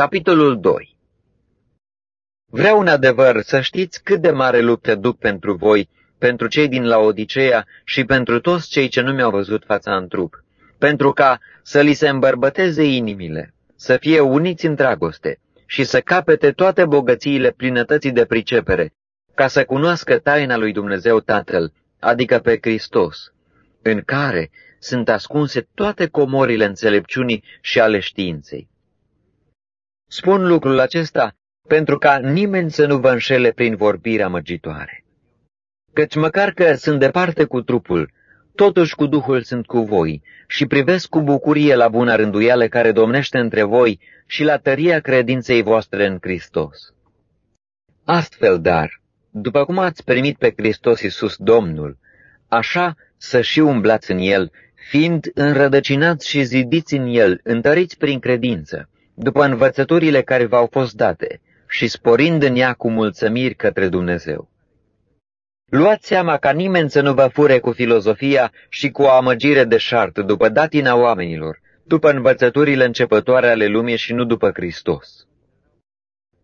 Capitolul 2 Vreau în adevăr să știți cât de mare luptă duc pentru voi, pentru cei din Laodiceea și pentru toți cei ce nu mi-au văzut fața în trup, pentru ca să li se îmbărbăteze inimile, să fie uniți în dragoste și să capete toate bogățiile plinătății de pricepere, ca să cunoască taina lui Dumnezeu Tatăl, adică pe Hristos, în care sunt ascunse toate comorile înțelepciunii și ale științei. Spun lucrul acesta pentru ca nimeni să nu vă înșele prin vorbirea măgitoare. Căci măcar că sunt departe cu trupul, totuși cu Duhul sunt cu voi și privesc cu bucurie la buna rânduială care domnește între voi și la tăria credinței voastre în Hristos. Astfel, dar, după cum ați primit pe Hristos Iisus Domnul, așa să și umblați în El, fiind înrădăcinați și zidiți în El, întăriți prin credință, după învățăturile care v-au fost date, și sporind în ea cu mulțămiri către Dumnezeu. Luați seama ca nimeni să nu vă fure cu filozofia și cu o amăgire de șartă după datina oamenilor, după învățăturile începătoare ale lumii și nu după Hristos.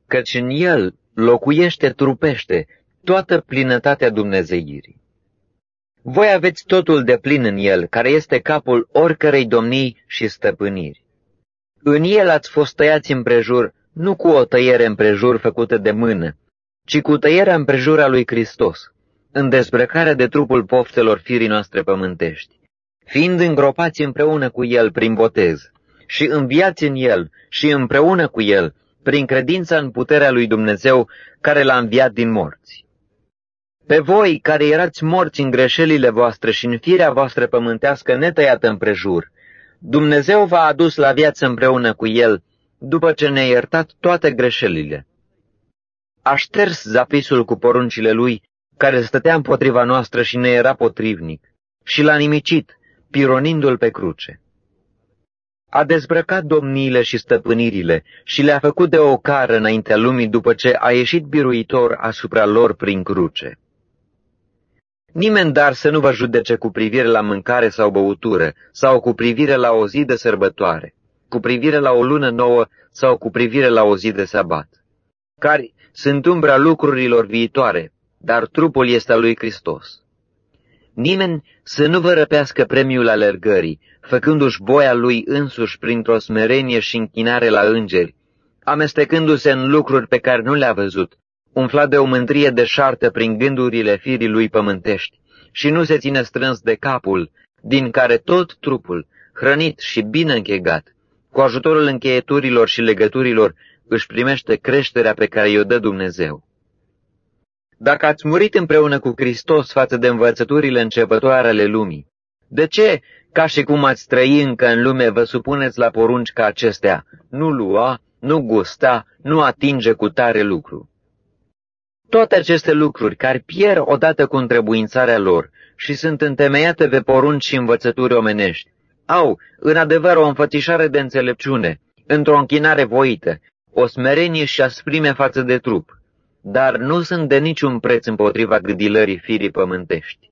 Căci în El locuiește, trupește toată plinătatea Dumnezeirii. Voi aveți totul de plin în El, care este capul oricărei domnii și stăpâniri. În El ați fost tăiați împrejur, nu cu o tăiere împrejur făcută de mână, ci cu tăierea împrejur a lui Hristos, în dezbrăcarea de trupul poftelor firii noastre pământești, fiind îngropați împreună cu El prin botez și înviați în El și împreună cu El, prin credința în puterea lui Dumnezeu care l-a înviat din morți. Pe voi, care erați morți în greșelile voastre și în firea voastră pământească netăiată împrejur, Dumnezeu v-a adus la viață împreună cu El, după ce ne-a iertat toate greșelile. A șters zapisul cu poruncile Lui, care stătea împotriva noastră și ne era potrivnic, și l-a nimicit, pironindu-l pe cruce. A dezbrăcat domniile și stăpânirile și le-a făcut de o cară înaintea lumii după ce a ieșit biruitor asupra lor prin cruce. Nimeni dar să nu vă judece cu privire la mâncare sau băutură, sau cu privire la o zi de sărbătoare, cu privire la o lună nouă sau cu privire la o zi de sabat, care sunt umbra lucrurilor viitoare, dar trupul este al lui Hristos. Nimeni să nu vă răpească premiul alergării, făcându-și boia lui însuși printr-o smerenie și închinare la îngeri, amestecându-se în lucruri pe care nu le-a văzut, umflat de o mândrie deșartă prin gândurile firii lui pământești, și nu se ține strâns de capul, din care tot trupul, hrănit și bine închegat, cu ajutorul încheieturilor și legăturilor, își primește creșterea pe care i-o dă Dumnezeu. Dacă ați murit împreună cu Hristos față de învățăturile începătoare ale lumii, de ce, ca și cum ați trăi încă în lume, vă supuneți la porunci ca acestea, nu lua, nu gusta, nu atinge cu tare lucru? Toate aceste lucruri, care pierd odată cu întrebuințarea lor și sunt întemeiate pe porunci și învățături omenești, au, în adevăr, o înfățișare de înțelepciune, într-o închinare voită, o smerenie și asprime față de trup, dar nu sunt de niciun preț împotriva gâdilării firii pământești.